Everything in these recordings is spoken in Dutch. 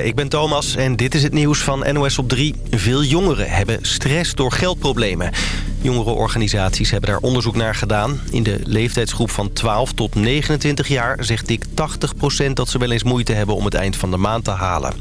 Ik ben Thomas en dit is het nieuws van NOS op 3. Veel jongeren hebben stress door geldproblemen. Jongerenorganisaties hebben daar onderzoek naar gedaan. In de leeftijdsgroep van 12 tot 29 jaar zegt dik 80% dat ze wel eens moeite hebben om het eind van de maand te halen.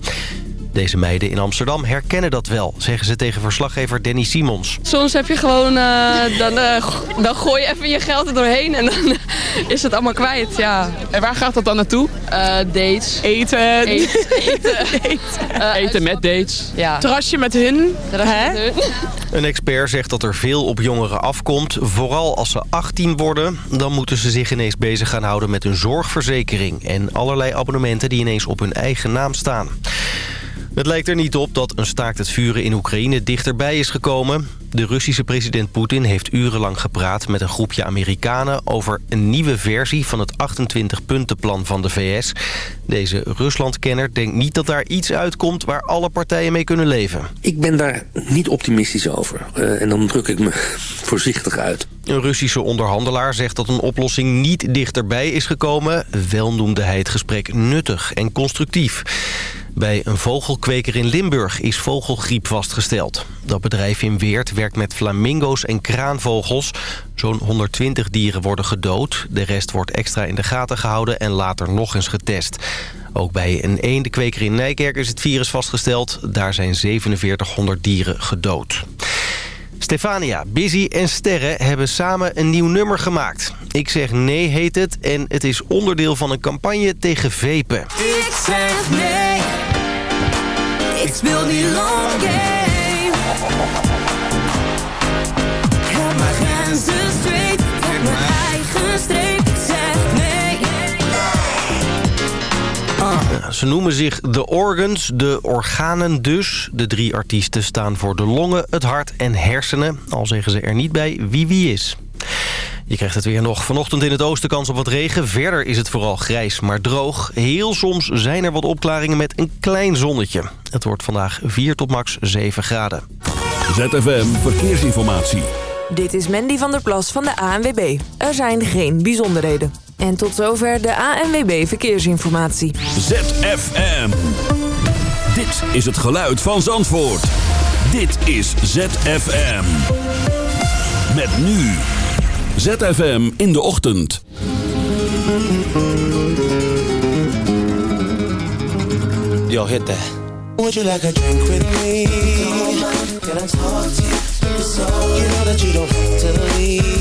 Deze meiden in Amsterdam herkennen dat wel, zeggen ze tegen verslaggever Danny Simons. Soms heb je gewoon, uh, dan, uh, dan gooi je even je geld er doorheen en dan is het allemaal kwijt, ja. En waar gaat dat dan naartoe? Uh, dates. Eten. Eten. Eten, eten. eten met dates. Ja. Terrasje met hun. Terrasje Hè? met hun. Een expert zegt dat er veel op jongeren afkomt. Vooral als ze 18 worden, dan moeten ze zich ineens bezig gaan houden met een zorgverzekering... en allerlei abonnementen die ineens op hun eigen naam staan. Het lijkt er niet op dat een staakt het vuren in Oekraïne dichterbij is gekomen. De Russische president Poetin heeft urenlang gepraat met een groepje Amerikanen... over een nieuwe versie van het 28-puntenplan van de VS. Deze Ruslandkenner denkt niet dat daar iets uitkomt... waar alle partijen mee kunnen leven. Ik ben daar niet optimistisch over. Uh, en dan druk ik me voorzichtig uit. Een Russische onderhandelaar zegt dat een oplossing niet dichterbij is gekomen. Wel noemde hij het gesprek nuttig en constructief. Bij een vogelkweker in Limburg is vogelgriep vastgesteld. Dat bedrijf in Weert werkt met flamingo's en kraanvogels. Zo'n 120 dieren worden gedood. De rest wordt extra in de gaten gehouden en later nog eens getest. Ook bij een eendenkweker in Nijkerk is het virus vastgesteld. Daar zijn 4700 dieren gedood. Stefania, Busy en Sterren hebben samen een nieuw nummer gemaakt. Ik zeg nee heet het en het is onderdeel van een campagne tegen vepen. Ik zeg nee, ik speel niet long game. Heb mijn grenzen straight, op mijn eigen streep. Ze noemen zich The Organs, de organen dus. De drie artiesten staan voor de longen, het hart en hersenen. Al zeggen ze er niet bij wie wie is. Je krijgt het weer nog. Vanochtend in het oosten kans op wat regen. Verder is het vooral grijs, maar droog. Heel soms zijn er wat opklaringen met een klein zonnetje. Het wordt vandaag 4 tot max 7 graden. ZFM Verkeersinformatie. Dit is Mandy van der Plas van de ANWB. Er zijn geen bijzonderheden. En tot zover de ANWB Verkeersinformatie. ZFM. Dit is het geluid van Zandvoort. Dit is ZFM. Met nu... ZFM in de ochtend. Yo, hit that. Would you like a drink with me? Can I talk to you? You know that you don't have to leave.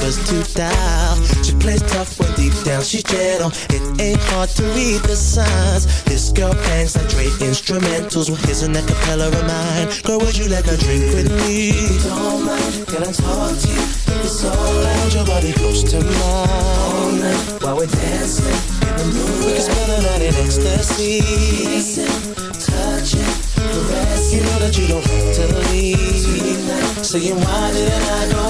numbers to dial. She plays tough when deep down she's gentle. It ain't hard to read the signs. This girl bangs like Dre instrumentals. Well, here's an acapella of mine. Girl, would you like a drink with me? Don't mind, can I talk to you? It's alright, your body close to mine. All night while we're dancing in the moonlight. We can spend the night in ecstasy. Kissing, touching, caressing. You know that you don't have to leave. Saying why didn't I go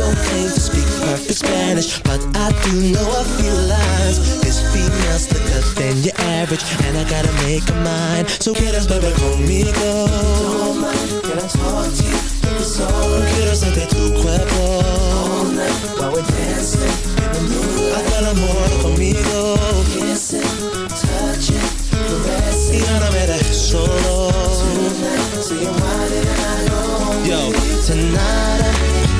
Don't claim to speak perfect Spanish, but I do know a few lines. This female's slicker than your average, and I gotta make a mind. So us, baby, conmigo. Don't mind, can I talk to? If it's alright. Quiero sentir tu cuerpo. All night, while we're dancing in the moonlight. Haz el amor conmigo. Kissing, touching, caressing. Y no me dejes solo. Tonight, so you might and I know. Yo, tonight, I,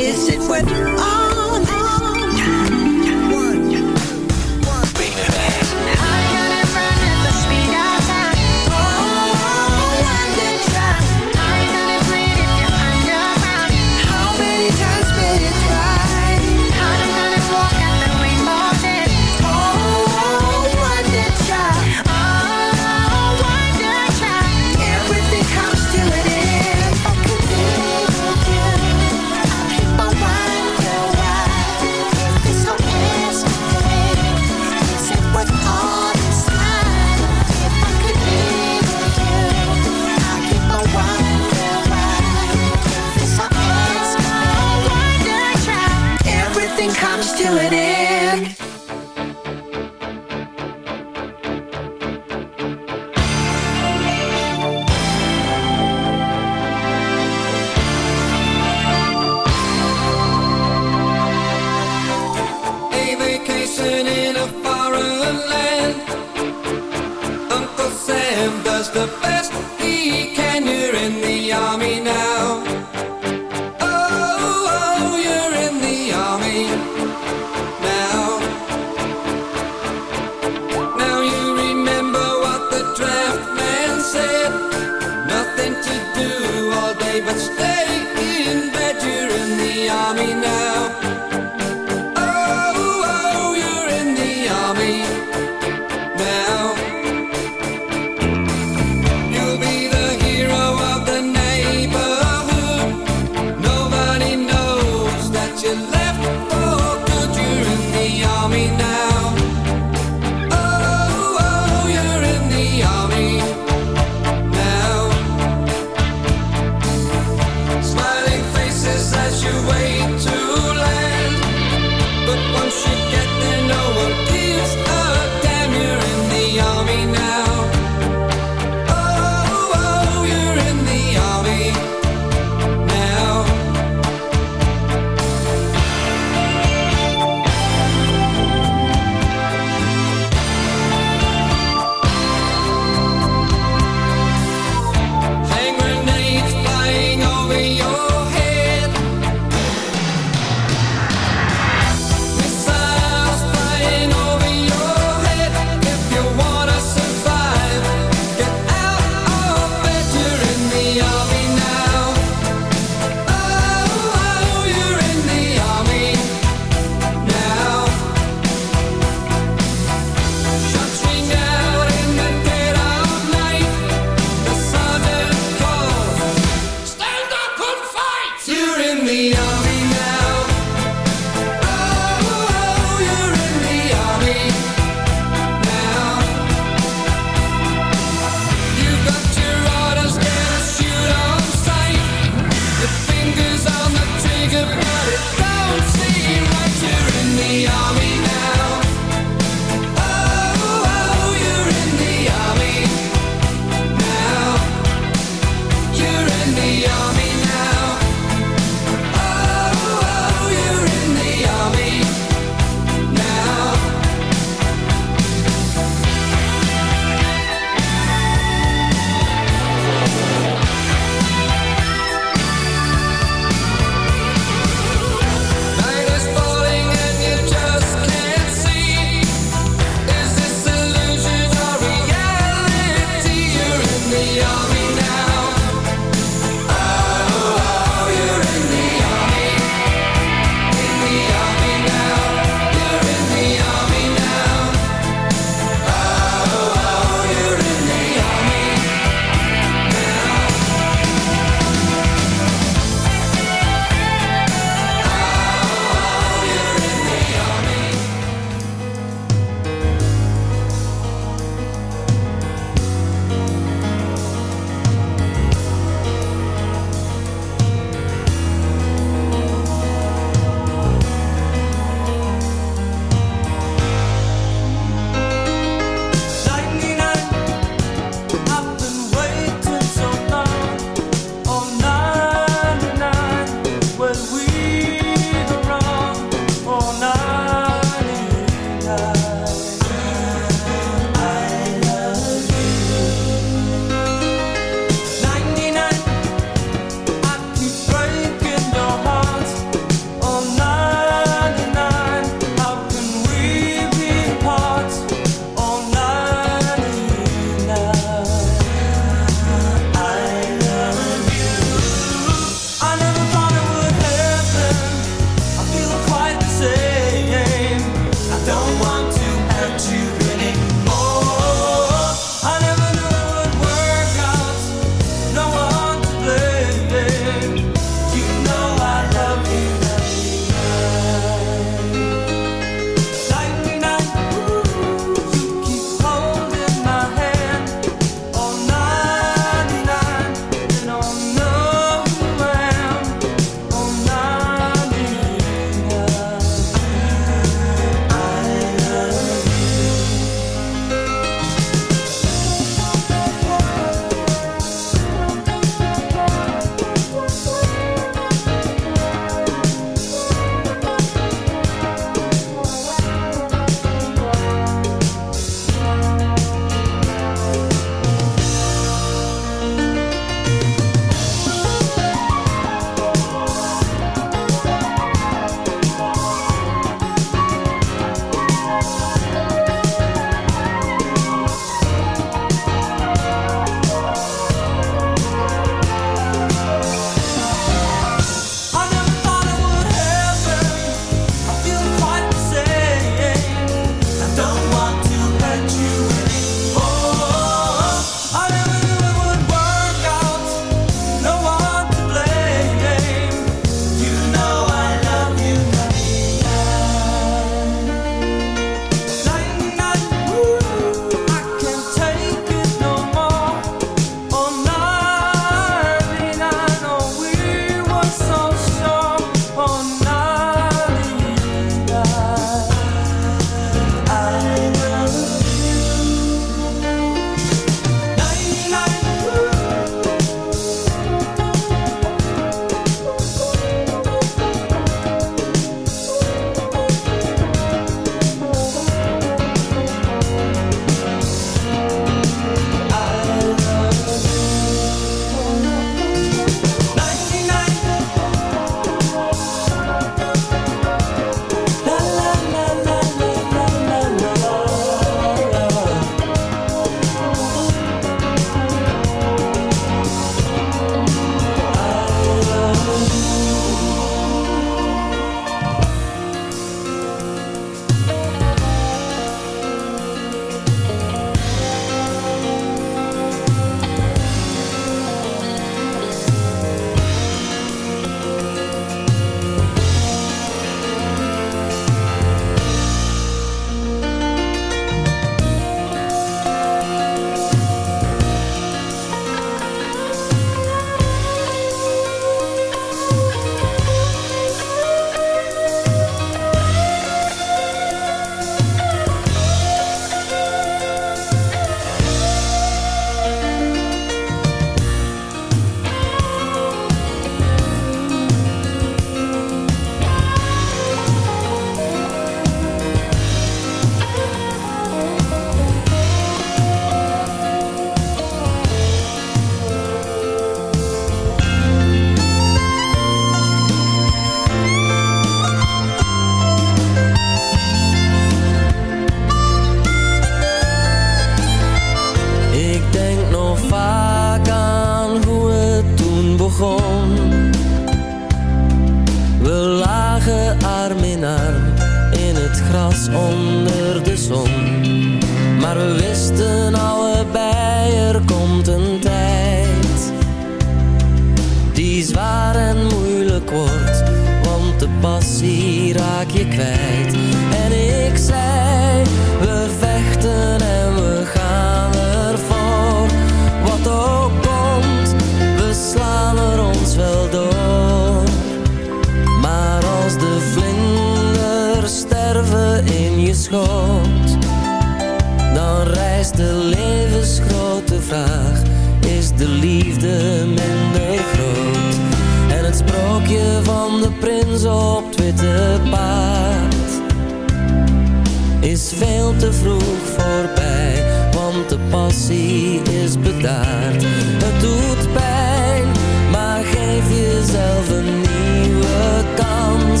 is veel te vroeg voorbij, want de passie is bedaard. Het doet pijn, maar geef jezelf een nieuwe kans.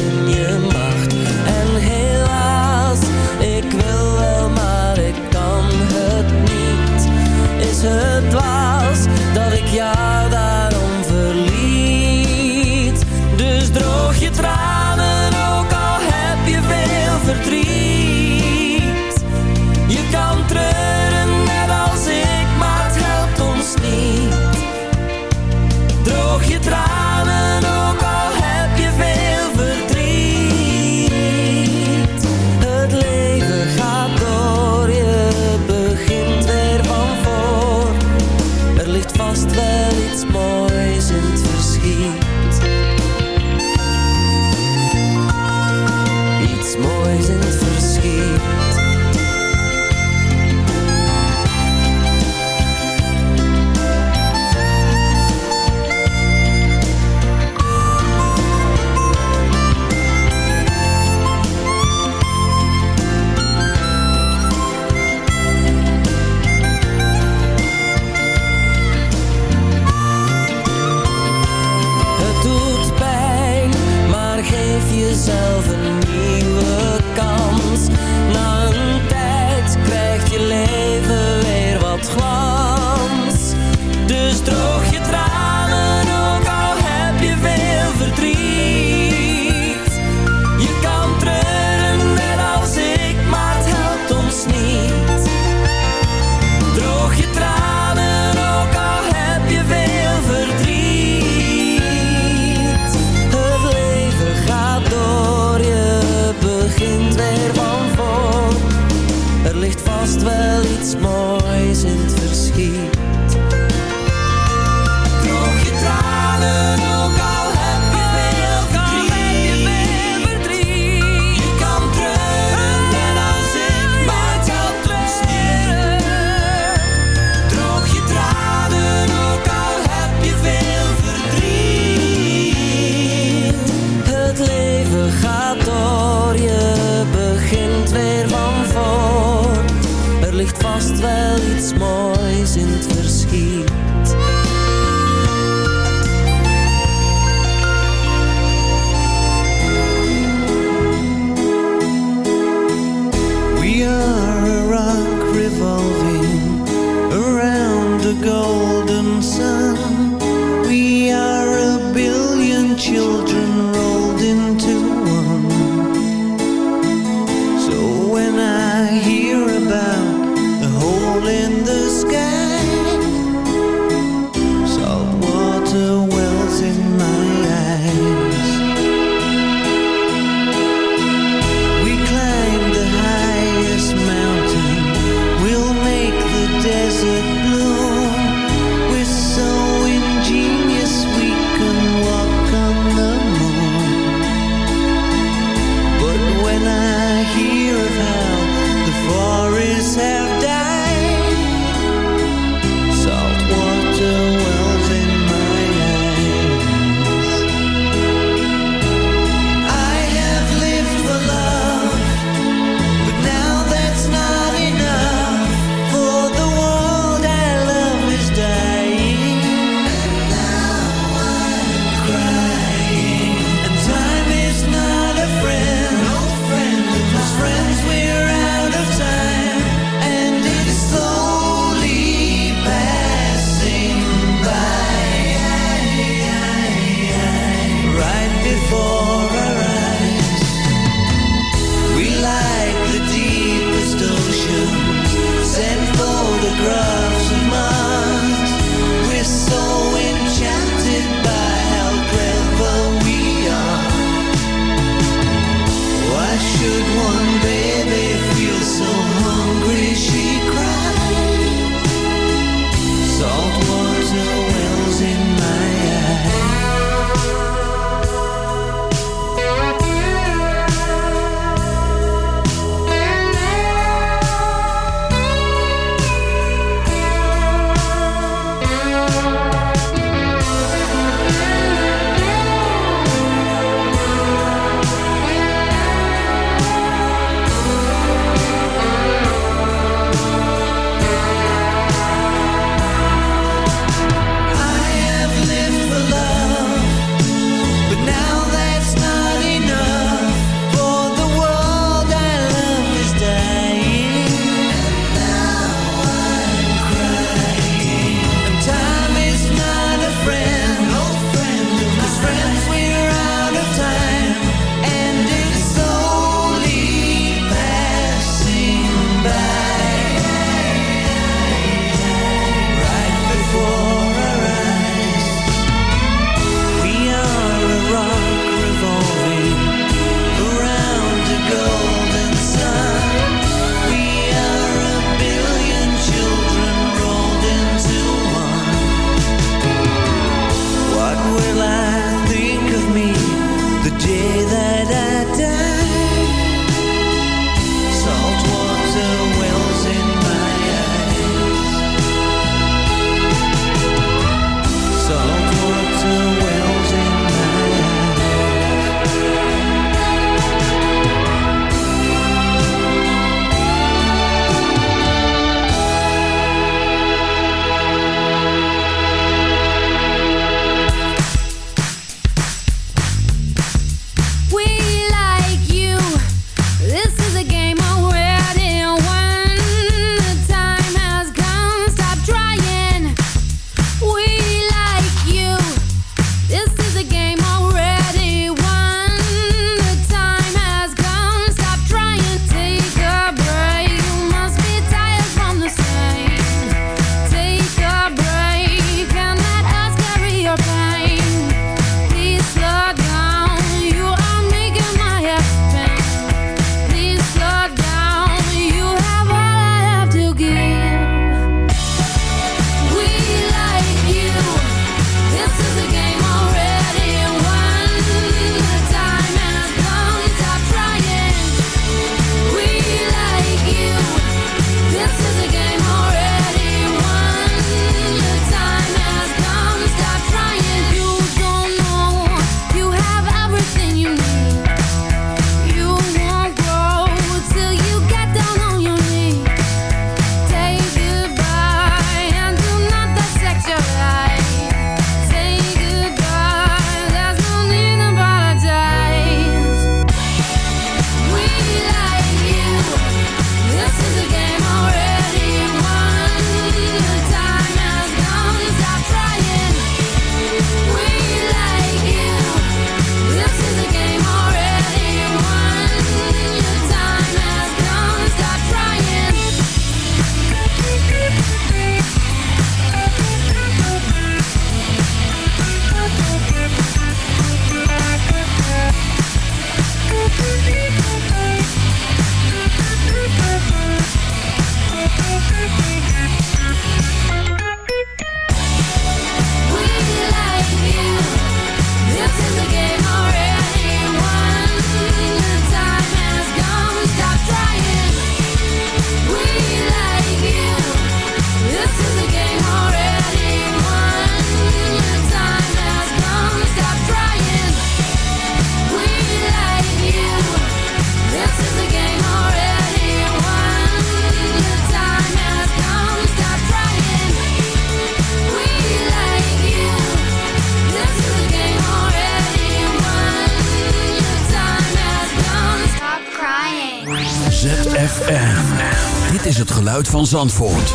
van Zandvoort.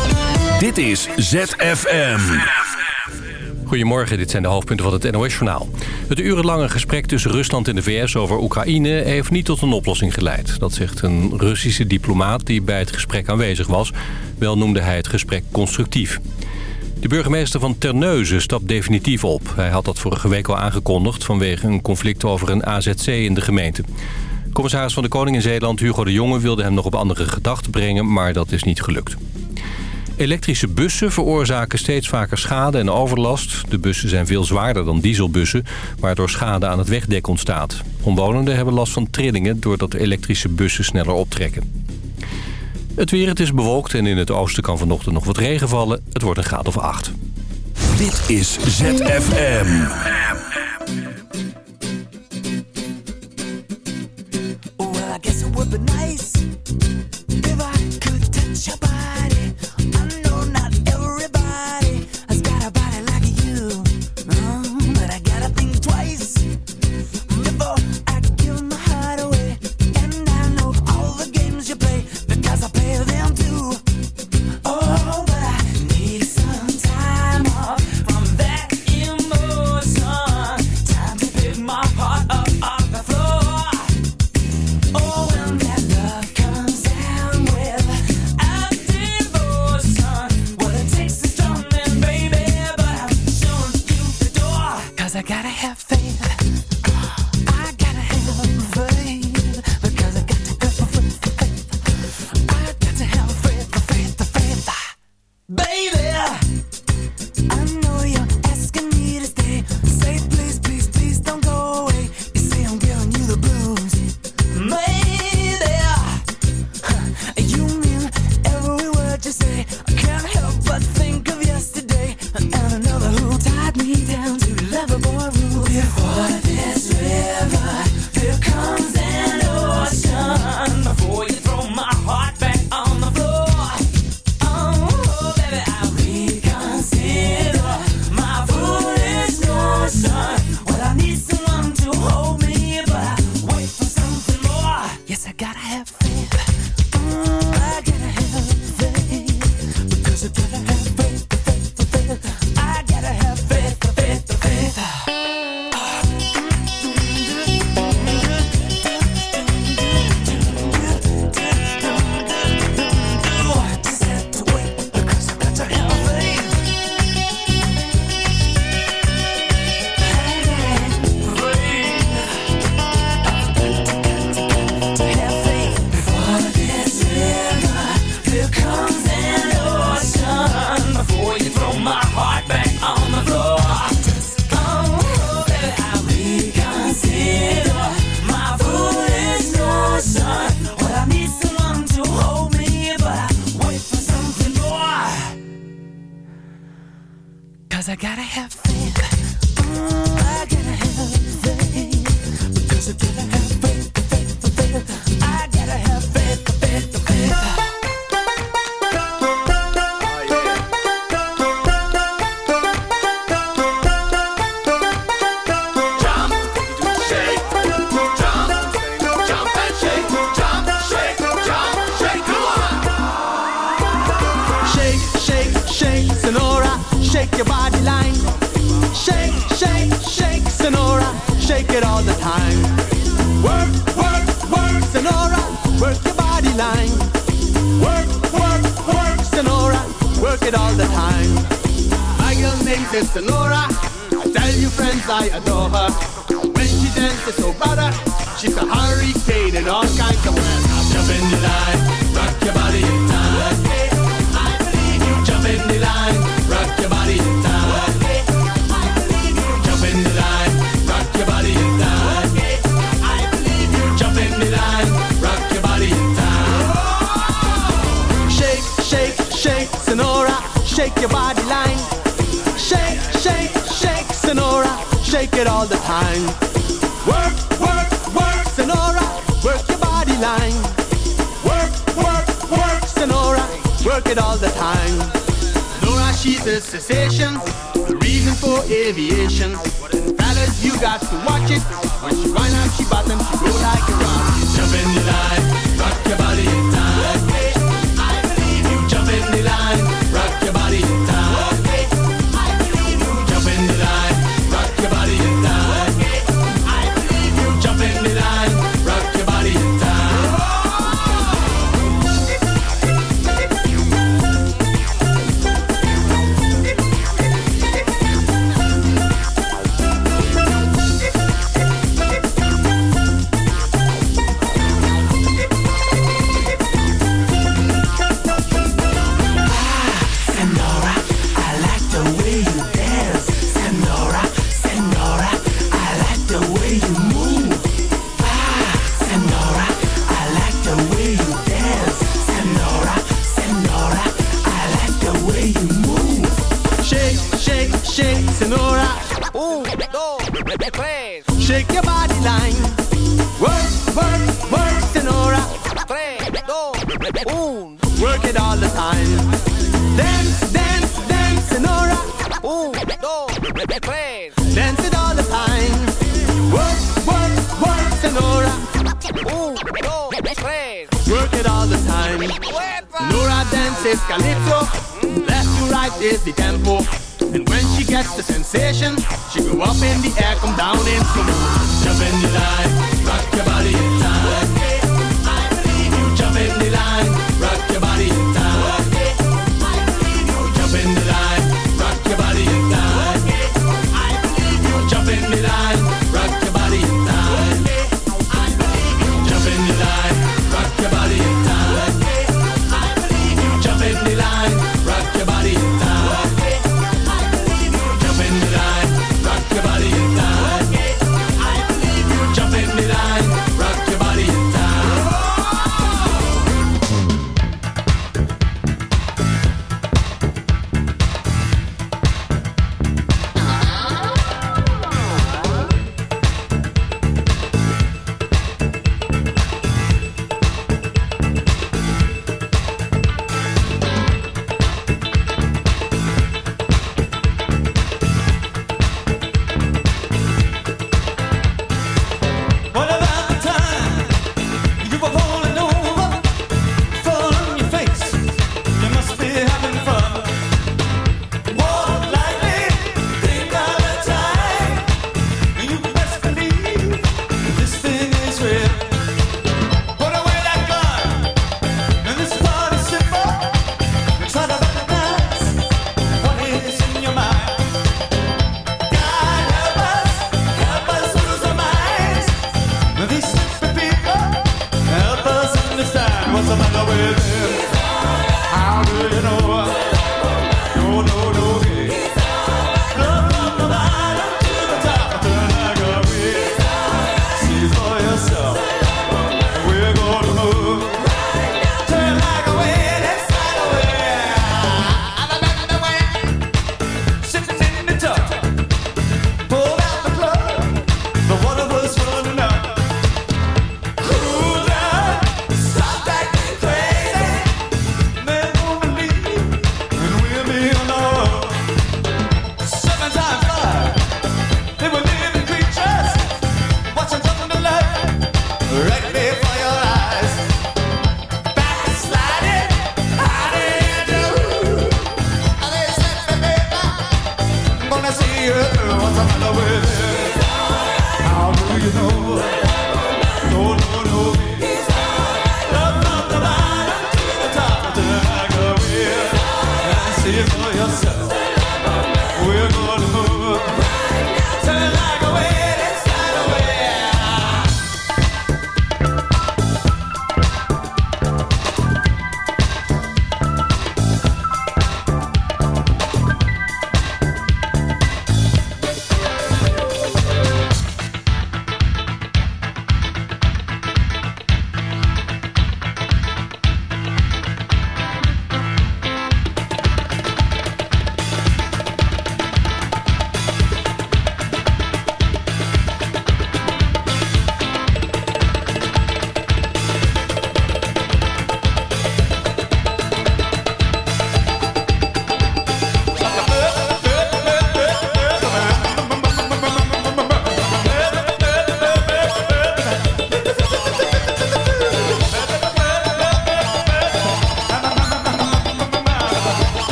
Dit is ZFM. Goedemorgen, dit zijn de hoofdpunten van het NOS-journaal. Het urenlange gesprek tussen Rusland en de VS over Oekraïne... heeft niet tot een oplossing geleid. Dat zegt een Russische diplomaat die bij het gesprek aanwezig was. Wel noemde hij het gesprek constructief. De burgemeester van Terneuzen stapt definitief op. Hij had dat vorige week al aangekondigd... vanwege een conflict over een AZC in de gemeente. Commissaris van de Koning in Zeeland Hugo de Jonge wilde hem nog op andere gedachten brengen, maar dat is niet gelukt. Elektrische bussen veroorzaken steeds vaker schade en overlast. De bussen zijn veel zwaarder dan dieselbussen, waardoor schade aan het wegdek ontstaat. Omwonenden hebben last van trillingen doordat elektrische bussen sneller optrekken. Het weer, het is bewolkt en in het oosten kan vanochtend nog wat regen vallen. Het wordt een graad of acht. Dit is ZFM. Cause I gotta have faith. I gotta have faith. Because I gotta have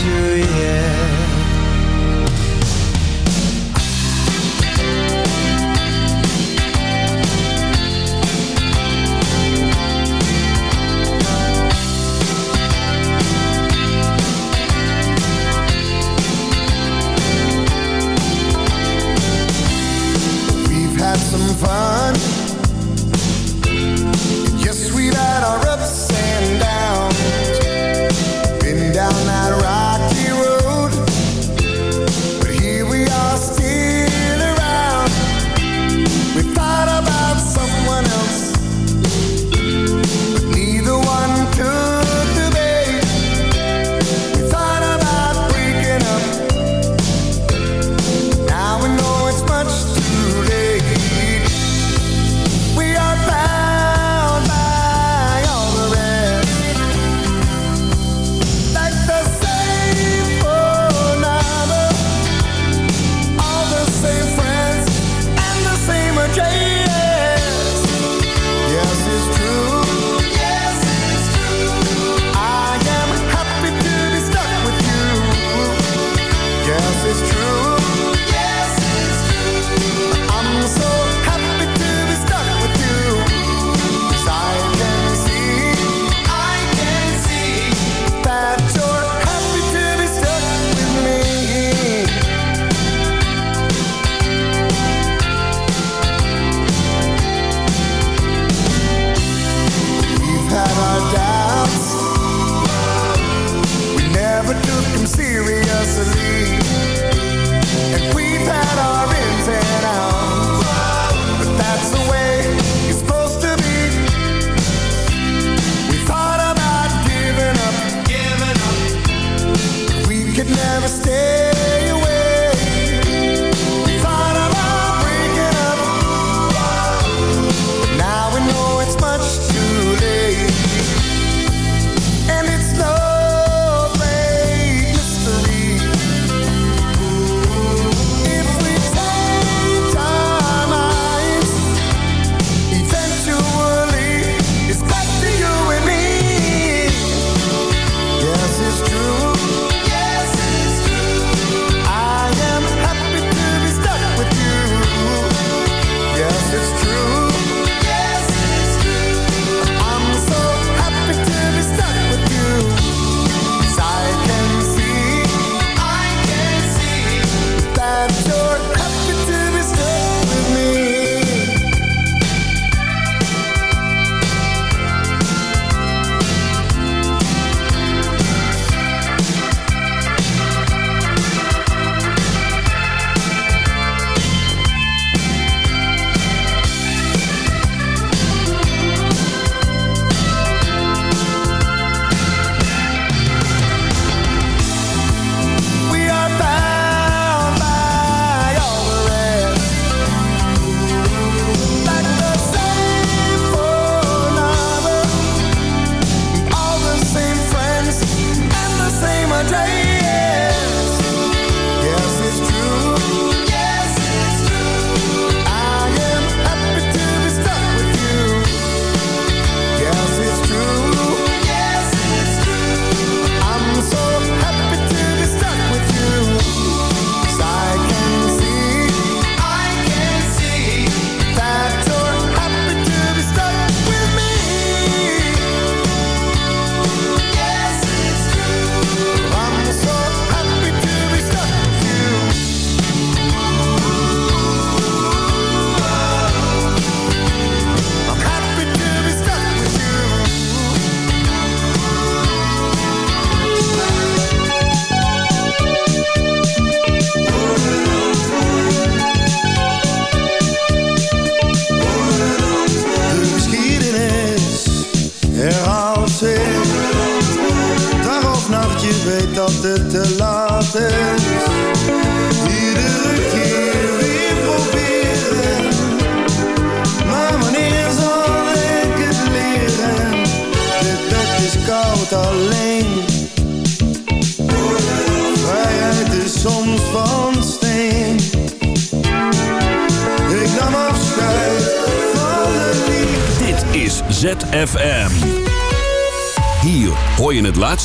to you